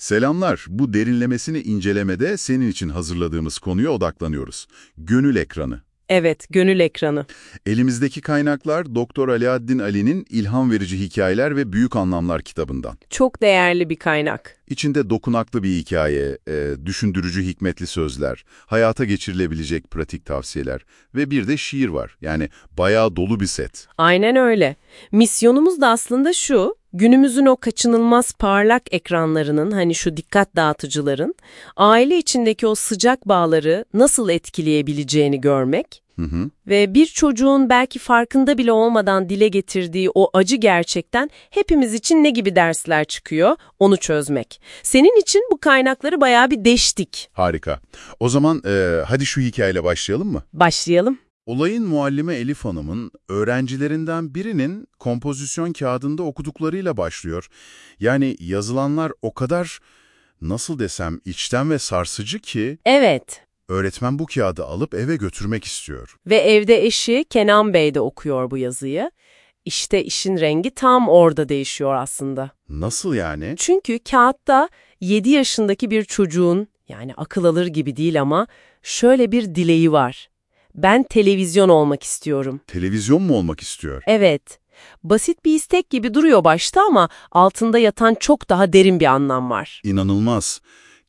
Selamlar. Bu derinlemesini incelemede senin için hazırladığımız konuya odaklanıyoruz. Gönül ekranı. Evet, gönül ekranı. Elimizdeki kaynaklar Doktor Alaaddin Ali'nin İlham Verici Hikayeler ve Büyük Anlamlar kitabından. Çok değerli bir kaynak. İçinde dokunaklı bir hikaye, e, düşündürücü hikmetli sözler, hayata geçirilebilecek pratik tavsiyeler ve bir de şiir var. Yani bayağı dolu bir set. Aynen öyle. Misyonumuz da aslında şu, günümüzün o kaçınılmaz parlak ekranlarının, hani şu dikkat dağıtıcıların, aile içindeki o sıcak bağları nasıl etkileyebileceğini görmek Hı hı. ve bir çocuğun belki farkında bile olmadan dile getirdiği o acı gerçekten hepimiz için ne gibi dersler çıkıyor, onu çözmek. Senin için bu kaynakları bayağı bir deştik. Harika. O zaman e, hadi şu hikayeyle başlayalım mı? Başlayalım. Olayın muallime Elif Hanım'ın öğrencilerinden birinin kompozisyon kağıdında okuduklarıyla başlıyor. Yani yazılanlar o kadar, nasıl desem, içten ve sarsıcı ki Evet. öğretmen bu kağıdı alıp eve götürmek istiyor. Ve evde eşi Kenan Bey de okuyor bu yazıyı. İşte işin rengi tam orada değişiyor aslında. Nasıl yani? Çünkü kağıtta 7 yaşındaki bir çocuğun, yani akıl alır gibi değil ama şöyle bir dileği var. Ben televizyon olmak istiyorum. Televizyon mu olmak istiyor? Evet, basit bir istek gibi duruyor başta ama altında yatan çok daha derin bir anlam var. İnanılmaz.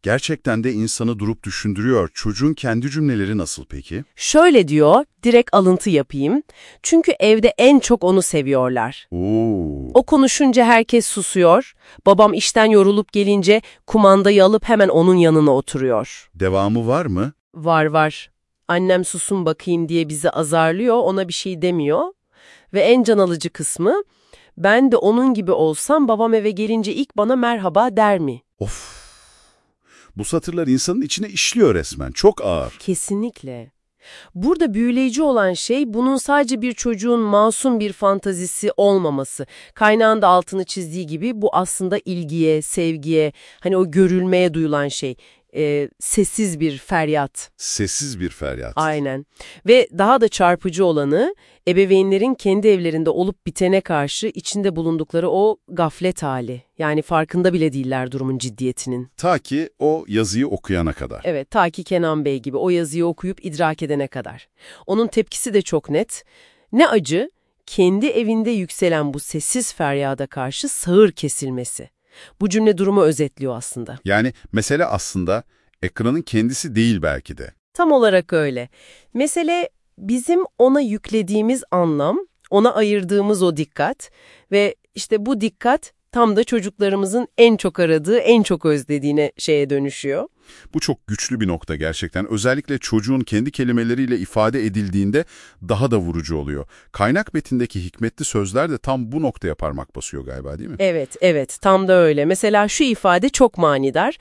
Gerçekten de insanı durup düşündürüyor. Çocuğun kendi cümleleri nasıl peki? Şöyle diyor, direkt alıntı yapayım. Çünkü evde en çok onu seviyorlar. Oo. O konuşunca herkes susuyor. Babam işten yorulup gelince kumandayı alıp hemen onun yanına oturuyor. Devamı var mı? Var var. Annem susun bakayım diye bizi azarlıyor, ona bir şey demiyor. Ve en can alıcı kısmı, ben de onun gibi olsam babam eve gelince ilk bana merhaba der mi? Of. Bu satırlar insanın içine işliyor resmen. Çok ağır. Kesinlikle. Burada büyüleyici olan şey bunun sadece bir çocuğun masum bir fantazisi olmaması. Kaynağın da altını çizdiği gibi bu aslında ilgiye, sevgiye, hani o görülmeye duyulan şey. Ee, sessiz bir feryat. Sessiz bir feryat. Aynen. Ve daha da çarpıcı olanı ebeveynlerin kendi evlerinde olup bitene karşı içinde bulundukları o gaflet hali. Yani farkında bile değiller durumun ciddiyetinin. Ta ki o yazıyı okuyana kadar. Evet, ta ki Kenan Bey gibi o yazıyı okuyup idrak edene kadar. Onun tepkisi de çok net. Ne acı, kendi evinde yükselen bu sessiz feryada karşı sağır kesilmesi. Bu cümle durumu özetliyor aslında. Yani mesele aslında ekranın kendisi değil belki de. Tam olarak öyle. Mesele bizim ona yüklediğimiz anlam, ona ayırdığımız o dikkat ve işte bu dikkat tam da çocuklarımızın en çok aradığı, en çok özlediğine şeye dönüşüyor. Bu çok güçlü bir nokta gerçekten. Özellikle çocuğun kendi kelimeleriyle ifade edildiğinde daha da vurucu oluyor. Kaynak metindeki hikmetli sözler de tam bu noktaya parmak basıyor galiba değil mi? Evet, evet, tam da öyle. Mesela şu ifade çok manidar.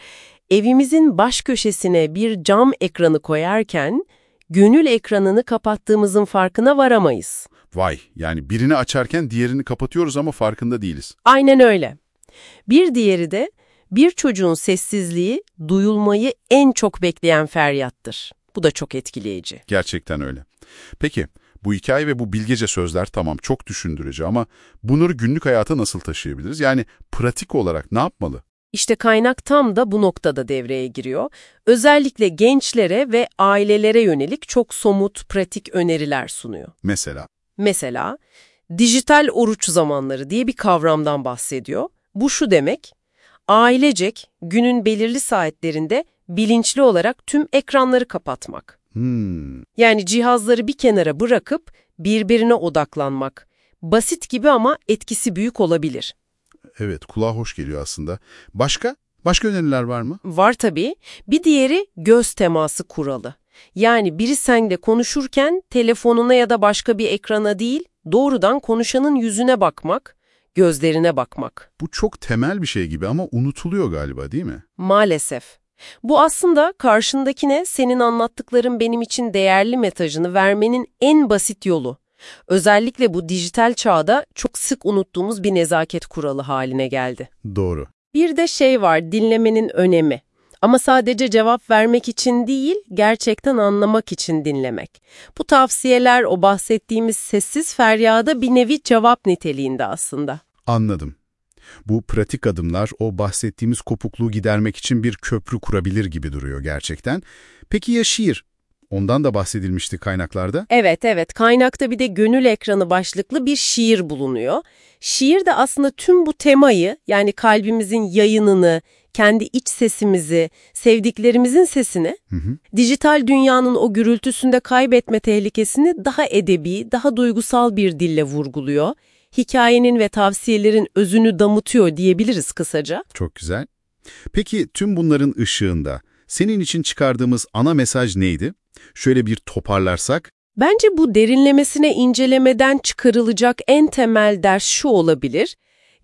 Evimizin baş köşesine bir cam ekranı koyarken, gönül ekranını kapattığımızın farkına varamayız. Vay yani birini açarken diğerini kapatıyoruz ama farkında değiliz. Aynen öyle. Bir diğeri de bir çocuğun sessizliği duyulmayı en çok bekleyen feryattır. Bu da çok etkileyici. Gerçekten öyle. Peki bu hikaye ve bu bilgece sözler tamam çok düşündürücü ama bunları günlük hayata nasıl taşıyabiliriz? Yani pratik olarak ne yapmalı? İşte kaynak tam da bu noktada devreye giriyor. Özellikle gençlere ve ailelere yönelik çok somut, pratik öneriler sunuyor. Mesela Mesela dijital oruç zamanları diye bir kavramdan bahsediyor. Bu şu demek, ailecek günün belirli saatlerinde bilinçli olarak tüm ekranları kapatmak. hmm, Yani cihazları bir kenara bırakıp birbirine odaklanmak. Basit gibi ama etkisi büyük olabilir. evet kulağa hoş geliyor aslında. Başka? Başka öneriler var mı? Var tabii. Bir diğeri göz teması kuralı. Yani biri seninle konuşurken telefonuna ya da başka bir ekrana değil, doğrudan konuşanın yüzüne bakmak, gözlerine bakmak. Bu çok temel bir şey gibi ama unutuluyor galiba değil mi? Maalesef. Bu aslında karşındakine senin anlattıkların benim için değerli mesajını vermenin en basit yolu. Özellikle bu dijital çağda çok sık unuttuğumuz bir nezaket kuralı haline geldi. Doğru. Bir de şey var, dinlemenin önemi. Ama sadece cevap vermek için değil, gerçekten anlamak için dinlemek. Bu tavsiyeler o bahsettiğimiz sessiz feryada bir nevi cevap niteliğinde aslında. Anladım. Bu pratik adımlar o bahsettiğimiz kopukluğu gidermek için bir köprü kurabilir gibi duruyor gerçekten. Peki ya şiir? Ondan da bahsedilmişti kaynaklarda. Evet evet kaynakta bir de gönül ekranı başlıklı bir şiir bulunuyor. Şiir de aslında tüm bu temayı yani kalbimizin yayınını, kendi iç sesimizi, sevdiklerimizin sesini, Hı hı. dijital dünyanın o gürültüsünde kaybetme tehlikesini daha edebi, daha duygusal bir dille vurguluyor. Hikayenin ve tavsiyelerin özünü damıtıyor diyebiliriz kısaca. Çok güzel. Peki tüm bunların ışığında senin için çıkardığımız ana mesaj neydi? Şöyle bir toparlarsak. Bence bu derinlemesine incelemeden çıkarılacak en temel ders şu olabilir.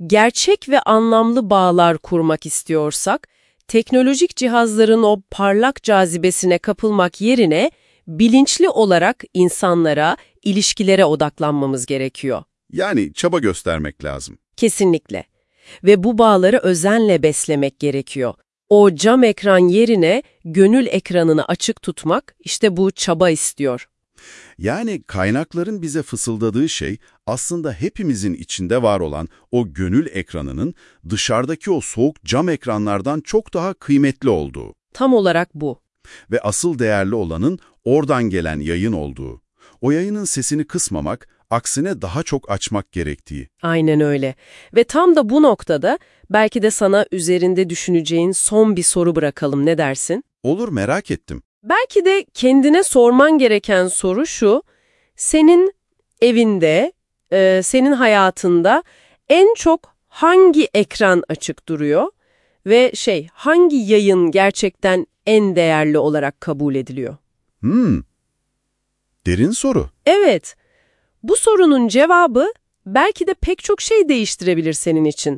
Gerçek ve anlamlı bağlar kurmak istiyorsak, teknolojik cihazların o parlak cazibesine kapılmak yerine bilinçli olarak insanlara, ilişkilere odaklanmamız gerekiyor. Yani çaba göstermek lazım. Kesinlikle. Ve bu bağları özenle beslemek gerekiyor. O cam ekran yerine gönül ekranını açık tutmak işte bu çaba istiyor. Yani kaynakların bize fısıldadığı şey aslında hepimizin içinde var olan o gönül ekranının dışarıdaki o soğuk cam ekranlardan çok daha kıymetli olduğu Tam olarak bu. ve asıl değerli olanın oradan gelen yayın olduğu. O yayının sesini kısmamak, aksine daha çok açmak gerektiği. Aynen öyle. Ve tam da bu noktada belki de sana üzerinde düşüneceğin son bir soru bırakalım ne dersin? Olur merak ettim. Belki de kendine sorman gereken soru şu, senin evinde, e, senin hayatında en çok hangi ekran açık duruyor ve şey hangi yayın gerçekten en değerli olarak kabul ediliyor? Hmm. Derin soru. Evet, bu sorunun cevabı belki de pek çok şey değiştirebilir senin için.